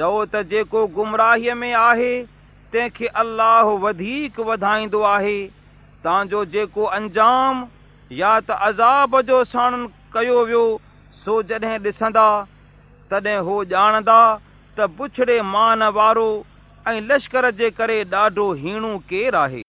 चओ त जेको गुमराहीअ में आहे तंहिंखे अलाह वधीक वधाईंदो आहे तव्हांजो जेको अंजाम या त अज़ाब जो साणन कयो वियो सो जॾहिं ॾिसंदा तॾहिं हो ॼाणंदा त पुछड़े मान वारो ऐं लश्कर जे करे ॾाढो हीणो केरु आहे